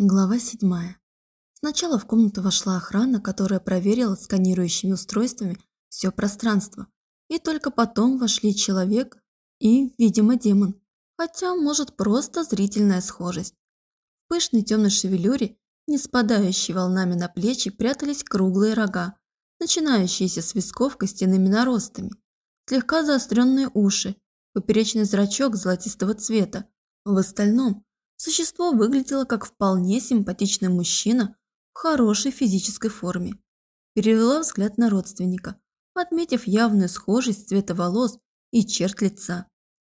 Глава 7. Сначала в комнату вошла охрана, которая проверила сканирующими устройствами все пространство. И только потом вошли человек и, видимо, демон. Хотя, может, просто зрительная схожесть. В пышной темной шевелюре, не спадающей волнами на плечи, прятались круглые рога, начинающиеся с висков костяными наростами, слегка заостренные уши, поперечный зрачок золотистого цвета. В остальном – Существо выглядело как вполне симпатичный мужчина в хорошей физической форме. Перевела взгляд на родственника, отметив явную схожесть цвета волос и черт лица.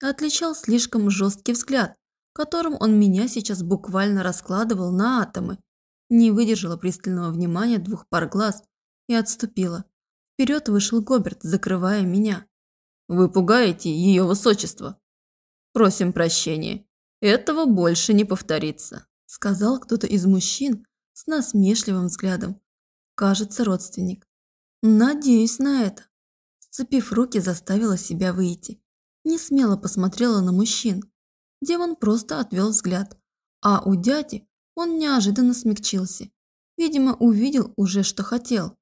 Отличал слишком жесткий взгляд, которым он меня сейчас буквально раскладывал на атомы. Не выдержала пристального внимания двух пар глаз и отступила. Вперед вышел Гоберт, закрывая меня. «Вы пугаете ее высочество. Просим прощения. Этого больше не повторится», – сказал кто-то из мужчин с насмешливым взглядом. Кажется, родственник. Надеюсь на это. Сцепив руки, заставила себя выйти. Не смело посмотрела на мужчин. Демон просто отвел взгляд. А у дяди он неожиданно смягчился. Видимо, увидел уже, что хотел.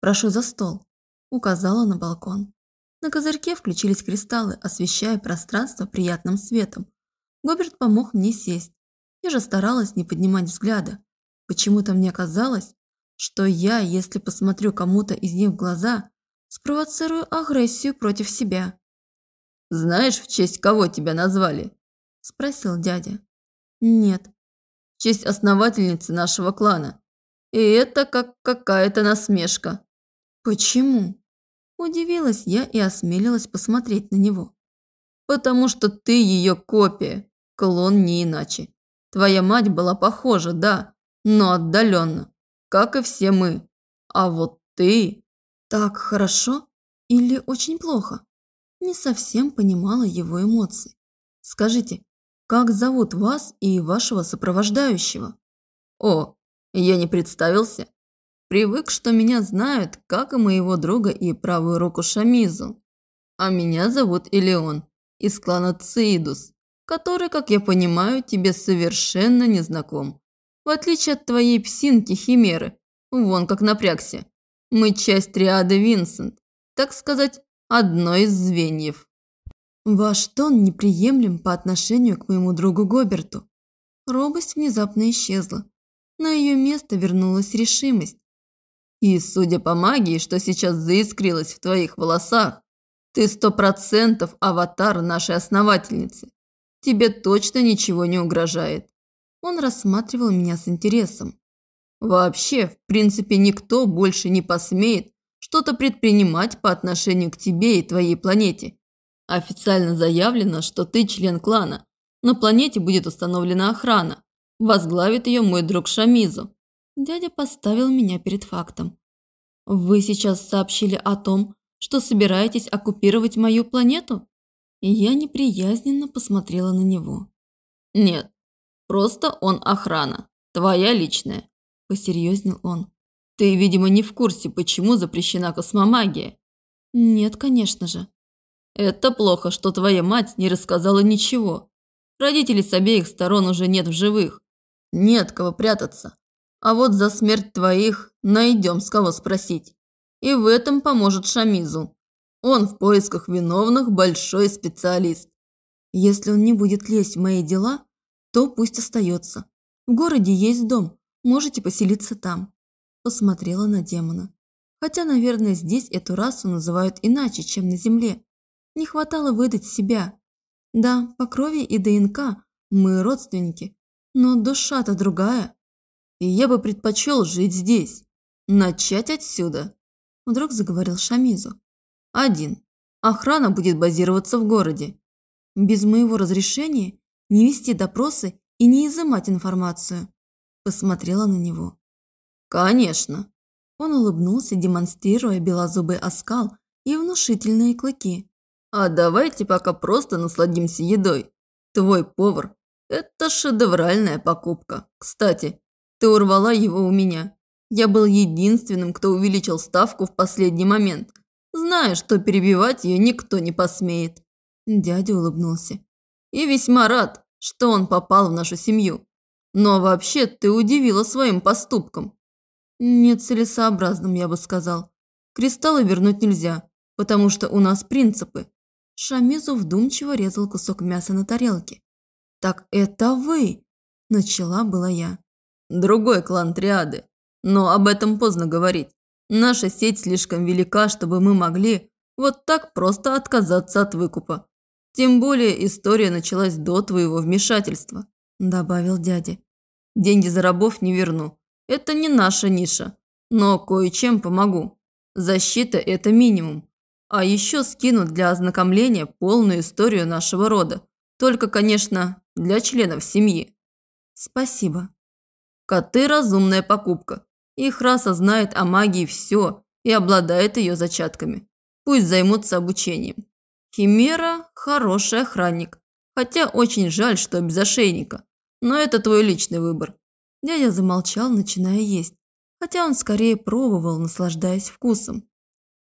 «Прошу за стол», – указала на балкон. На козырьке включились кристаллы, освещая пространство приятным светом. Гоберт помог мне сесть. Я же старалась не поднимать взгляда. Почему-то мне казалось, что я, если посмотрю кому-то из них в глаза, спровоцирую агрессию против себя. «Знаешь, в честь кого тебя назвали?» – спросил дядя. «Нет». «В честь основательницы нашего клана. И это как какая-то насмешка». «Почему?» Удивилась я и осмелилась посмотреть на него. «Потому что ты ее копия. Клон не иначе. Твоя мать была похожа, да, но отдаленно, как и все мы. А вот ты... Так хорошо или очень плохо? Не совсем понимала его эмоции. Скажите, как зовут вас и вашего сопровождающего? О, я не представился. Привык, что меня знают, как и моего друга и правую руку Шамизу. А меня зовут Элеон, из клана Цидус который, как я понимаю, тебе совершенно не знаком. В отличие от твоей псинки Химеры, вон как напрягся. Мы часть триады Винсент, так сказать, одно из звеньев. Ваш тон неприемлем по отношению к моему другу Гоберту. Робость внезапно исчезла. На ее место вернулась решимость. И судя по магии, что сейчас заискрилась в твоих волосах, ты сто процентов аватар нашей основательницы тебе точно ничего не угрожает. Он рассматривал меня с интересом. Вообще, в принципе, никто больше не посмеет что-то предпринимать по отношению к тебе и твоей планете. Официально заявлено, что ты член клана. На планете будет установлена охрана. Возглавит ее мой друг Шамизу. Дядя поставил меня перед фактом. Вы сейчас сообщили о том, что собираетесь оккупировать мою планету? Я неприязненно посмотрела на него. «Нет, просто он охрана, твоя личная», – посерьезнел он. «Ты, видимо, не в курсе, почему запрещена космомагия?» «Нет, конечно же». «Это плохо, что твоя мать не рассказала ничего. Родителей с обеих сторон уже нет в живых. Нет кого прятаться. А вот за смерть твоих найдем с кого спросить. И в этом поможет Шамизу. Он в поисках виновных большой специалист. Если он не будет лезть в мои дела, то пусть остается. В городе есть дом, можете поселиться там. Посмотрела на демона. Хотя, наверное, здесь эту расу называют иначе, чем на земле. Не хватало выдать себя. Да, по крови и ДНК мы родственники, но душа-то другая. И я бы предпочел жить здесь. Начать отсюда. Вдруг заговорил Шамизу. Один. Охрана будет базироваться в городе. Без моего разрешения не вести допросы и не изымать информацию. Посмотрела на него. Конечно. Он улыбнулся, демонстрируя белозубый оскал и внушительные клыки. А давайте пока просто насладимся едой. Твой повар – это шедевральная покупка. Кстати, ты урвала его у меня. Я был единственным, кто увеличил ставку в последний момент – зная, что перебивать ее никто не посмеет. Дядя улыбнулся. И весьма рад, что он попал в нашу семью. Но вообще ты удивила своим поступком. Нецелесообразным, я бы сказал. Кристаллы вернуть нельзя, потому что у нас принципы. Шамизу вдумчиво резал кусок мяса на тарелке. «Так это вы!» – начала была я. «Другой клан Триады. Но об этом поздно говорить. Наша сеть слишком велика, чтобы мы могли вот так просто отказаться от выкупа. Тем более история началась до твоего вмешательства», – добавил дядя. «Деньги за рабов не верну. Это не наша ниша. Но кое-чем помогу. Защита – это минимум. А еще скину для ознакомления полную историю нашего рода. Только, конечно, для членов семьи. Спасибо. Коты – разумная покупка. Их раса знает о магии все и обладает ее зачатками. Пусть займутся обучением. Химера – хороший охранник. Хотя очень жаль, что без ошейника. Но это твой личный выбор. Дядя замолчал, начиная есть. Хотя он скорее пробовал, наслаждаясь вкусом.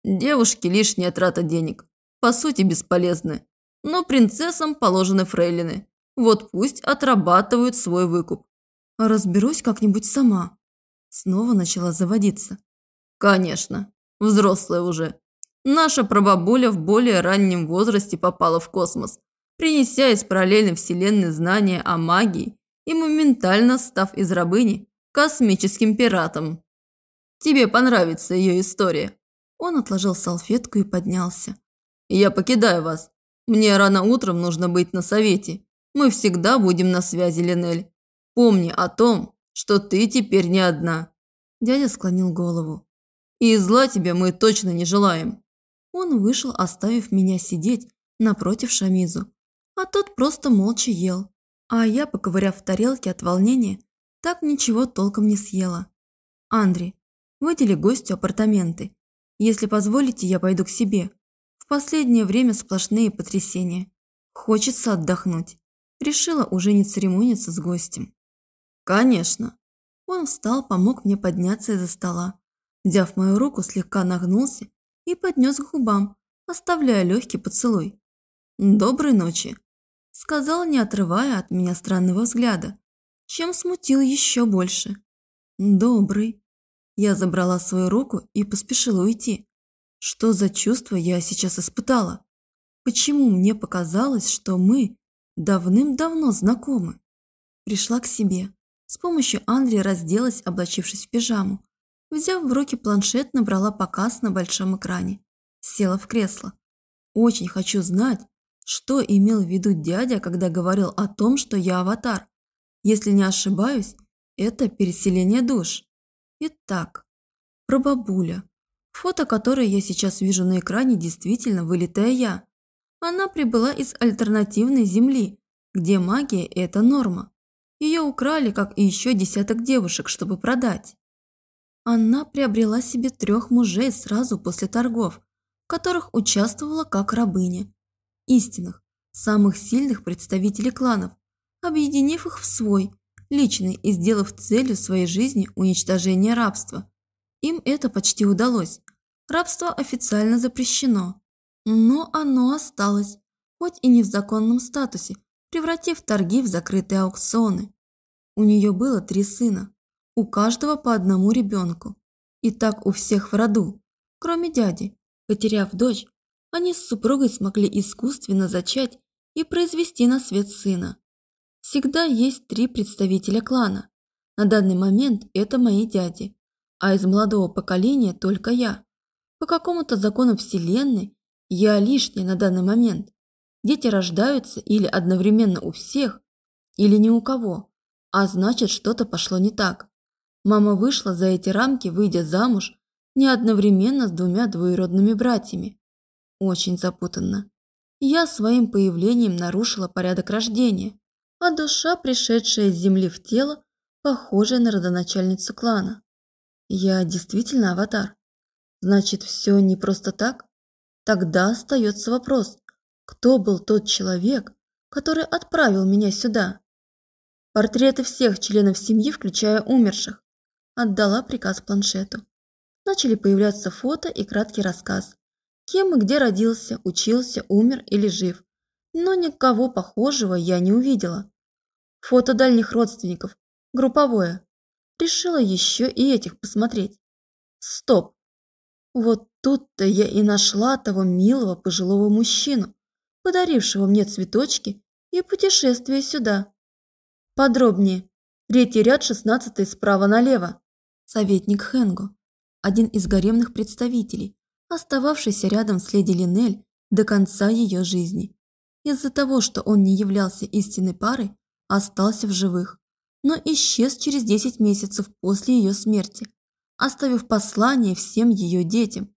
Девушки – лишняя трата денег. По сути, бесполезны. Но принцессам положены фрейлины. Вот пусть отрабатывают свой выкуп. Разберусь как-нибудь сама. Снова начала заводиться. Конечно, взрослая уже. Наша прабабуля в более раннем возрасте попала в космос, принеся из параллельной вселенной знания о магии и моментально став из рабыни космическим пиратом. Тебе понравится ее история. Он отложил салфетку и поднялся. «Я покидаю вас. Мне рано утром нужно быть на совете. Мы всегда будем на связи, Линель. Помни о том, что ты теперь не одна». Дядя склонил голову. «И зла тебе мы точно не желаем». Он вышел, оставив меня сидеть напротив Шамизу. А тот просто молча ел. А я, поковыряв в тарелке от волнения, так ничего толком не съела. «Андри, выдели гостю апартаменты. Если позволите, я пойду к себе. В последнее время сплошные потрясения. Хочется отдохнуть. Решила уже не церемониться с гостем. Конечно. Он встал, помог мне подняться из-за стола. Взяв мою руку, слегка нагнулся и поднес к губам, оставляя легкий поцелуй. «Доброй ночи», – сказал, не отрывая от меня странного взгляда, чем смутил еще больше. «Добрый», я забрала свою руку и поспешила уйти. Что за чувство я сейчас испытала? Почему мне показалось, что мы давным-давно знакомы? Пришла к себе. С помощью Андрея разделась, облачившись в пижаму. Взяв в руки планшет, набрала показ на большом экране. Села в кресло. Очень хочу знать, что имел в виду дядя, когда говорил о том, что я аватар. Если не ошибаюсь, это переселение душ. Итак, про бабуля. Фото, которое я сейчас вижу на экране, действительно вылитая я. Она прибыла из альтернативной земли, где магия – это норма. Ее украли, как и еще десяток девушек, чтобы продать. Она приобрела себе трех мужей сразу после торгов, в которых участвовала как рабыня. Истинных, самых сильных представителей кланов, объединив их в свой – личный и сделав целью своей жизни уничтожение рабства. Им это почти удалось. Рабство официально запрещено. Но оно осталось, хоть и не в законном статусе, превратив торги в закрытые аукционы. У нее было три сына, у каждого по одному ребенку. И так у всех в роду, кроме дяди. Потеряв дочь, они с супругой смогли искусственно зачать и произвести на свет сына. Всегда есть три представителя клана. На данный момент это мои дяди, а из молодого поколения только я. По какому-то закону Вселенной я лишняя на данный момент. Дети рождаются или одновременно у всех, или ни у кого, а значит что-то пошло не так. Мама вышла за эти рамки, выйдя замуж, не одновременно с двумя двоюродными братьями. Очень запутанно. Я своим появлением нарушила порядок рождения а душа, пришедшая с земли в тело, похожая на родоначальницу клана. Я действительно аватар. Значит, все не просто так? Тогда остается вопрос, кто был тот человек, который отправил меня сюда? Портреты всех членов семьи, включая умерших. Отдала приказ планшету. Начали появляться фото и краткий рассказ. Кем и где родился, учился, умер или жив. Но никого похожего я не увидела. Фото дальних родственников, Групповое. Решила еще и этих посмотреть. Стоп. Вот тут-то я и нашла того милого пожилого мужчину, подарившего мне цветочки и путешествие сюда. Подробнее. Третий ряд, шестнадцатый, справа налево. Советник Хенго, один из гаремных представителей, остававшийся рядом с леди Линель до конца ее жизни. Из-за того, что он не являлся истинной парой, остался в живых, но исчез через 10 месяцев после ее смерти, оставив послание всем ее детям.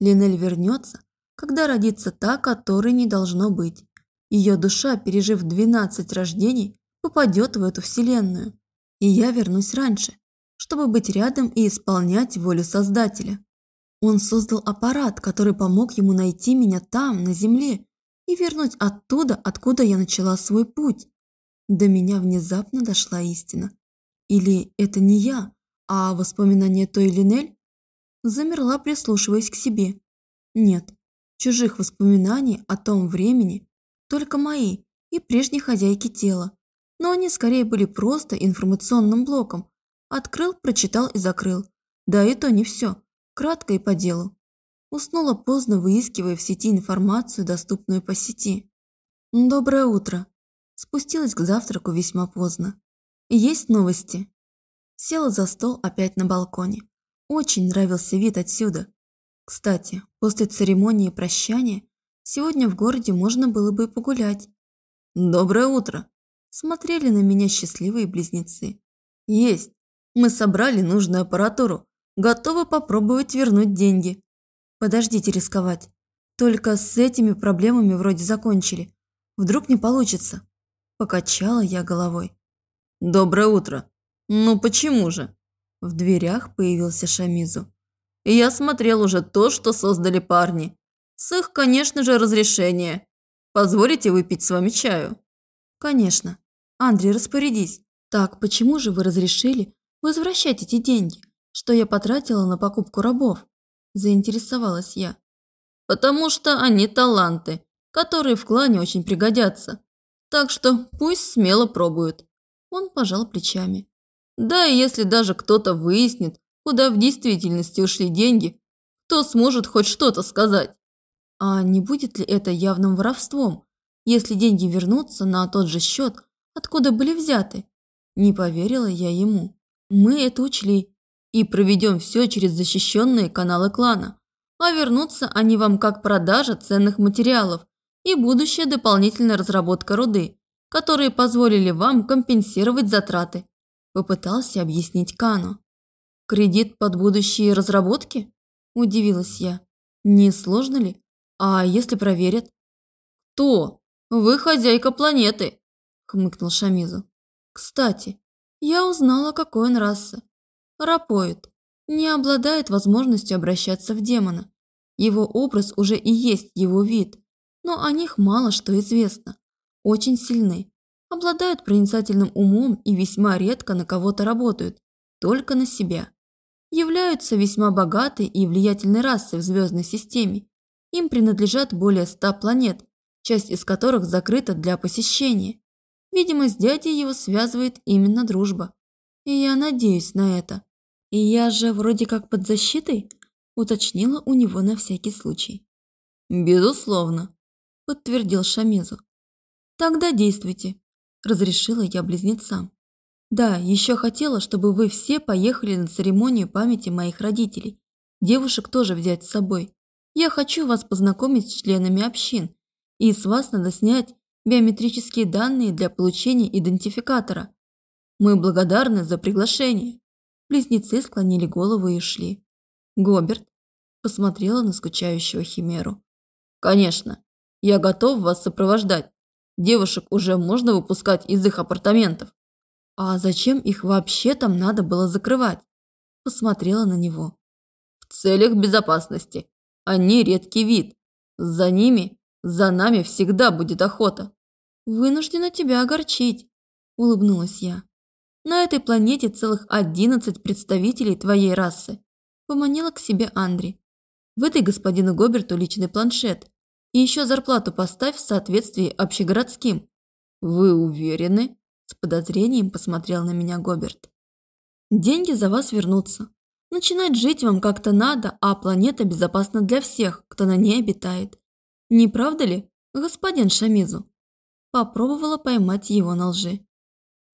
Линель вернется, когда родится та, которой не должно быть. Ее душа, пережив 12 рождений, попадет в эту вселенную. И я вернусь раньше, чтобы быть рядом и исполнять волю Создателя. Он создал аппарат, который помог ему найти меня там, на земле, и вернуть оттуда, откуда я начала свой путь. До меня внезапно дошла истина. Или это не я, а воспоминание той Линель? Замерла, прислушиваясь к себе. Нет, чужих воспоминаний о том времени, только мои и прежней хозяйки тела. Но они скорее были просто информационным блоком. Открыл, прочитал и закрыл. Да и то не все. Кратко и по делу. Уснула поздно, выискивая в сети информацию, доступную по сети. Доброе утро. Спустилась к завтраку весьма поздно. Есть новости? Села за стол опять на балконе. Очень нравился вид отсюда. Кстати, после церемонии прощания сегодня в городе можно было бы погулять. Доброе утро. Смотрели на меня счастливые близнецы. Есть. Мы собрали нужную аппаратуру. Готовы попробовать вернуть деньги. Подождите рисковать. Только с этими проблемами вроде закончили. Вдруг не получится. Покачала я головой. Доброе утро. Ну почему же? В дверях появился Шамизу. Я смотрел уже то, что создали парни. С их, конечно же, разрешения. Позволите выпить с вами чаю? Конечно. Андрей, распорядись. Так, почему же вы разрешили возвращать эти деньги, что я потратила на покупку рабов? заинтересовалась я. «Потому что они таланты, которые в клане очень пригодятся. Так что пусть смело пробуют». Он пожал плечами. «Да и если даже кто-то выяснит, куда в действительности ушли деньги, кто сможет хоть что-то сказать?» «А не будет ли это явным воровством, если деньги вернутся на тот же счет, откуда были взяты?» Не поверила я ему. «Мы это учли и проведем все через защищенные каналы клана. А вернутся они вам как продажа ценных материалов и будущая дополнительная разработка руды, которые позволили вам компенсировать затраты. Попытался объяснить Кану. Кредит под будущие разработки? Удивилась я. Не сложно ли? А если проверят? Кто? Вы хозяйка планеты, хмыкнул Шамизу. Кстати, я узнала, какой он расы. Рапоид не обладает возможностью обращаться в демона. Его образ уже и есть его вид, но о них мало что известно. Очень сильны, обладают проницательным умом и весьма редко на кого-то работают, только на себя. Являются весьма богатой и влиятельной расой в звездной системе. Им принадлежат более ста планет, часть из которых закрыта для посещения. Видимо, с дядей его связывает именно дружба. И я надеюсь на это. «И я же вроде как под защитой?» – уточнила у него на всякий случай. «Безусловно», – подтвердил Шамезу. «Тогда действуйте», – разрешила я близнецам. «Да, еще хотела, чтобы вы все поехали на церемонию памяти моих родителей. Девушек тоже взять с собой. Я хочу вас познакомить с членами общин, и с вас надо снять биометрические данные для получения идентификатора. Мы благодарны за приглашение». Близнецы склонили голову и ушли. Гоберт посмотрела на скучающего Химеру. «Конечно, я готов вас сопровождать. Девушек уже можно выпускать из их апартаментов». «А зачем их вообще там надо было закрывать?» Посмотрела на него. «В целях безопасности. Они редкий вид. За ними, за нами всегда будет охота». «Вынуждена тебя огорчить», – улыбнулась я. На этой планете целых одиннадцать представителей твоей расы. Поманила к себе Андри. Выдай господину Гоберту личный планшет. И еще зарплату поставь в соответствии общегородским. Вы уверены? С подозрением посмотрел на меня Гоберт. Деньги за вас вернутся. Начинать жить вам как-то надо, а планета безопасна для всех, кто на ней обитает. Не правда ли, господин Шамизу? Попробовала поймать его на лжи.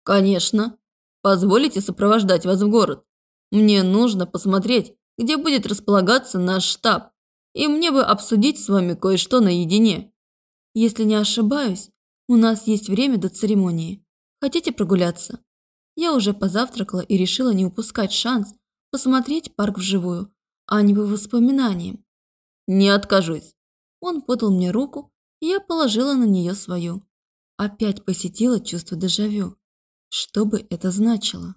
Конечно. Позволите сопровождать вас в город. Мне нужно посмотреть, где будет располагаться наш штаб, и мне бы обсудить с вами кое-что наедине. Если не ошибаюсь, у нас есть время до церемонии. Хотите прогуляться? Я уже позавтракала и решила не упускать шанс посмотреть парк вживую, а не по воспоминаниям. Не откажусь. Он подал мне руку, и я положила на нее свою. Опять посетила чувство дежавю. Что бы это значило?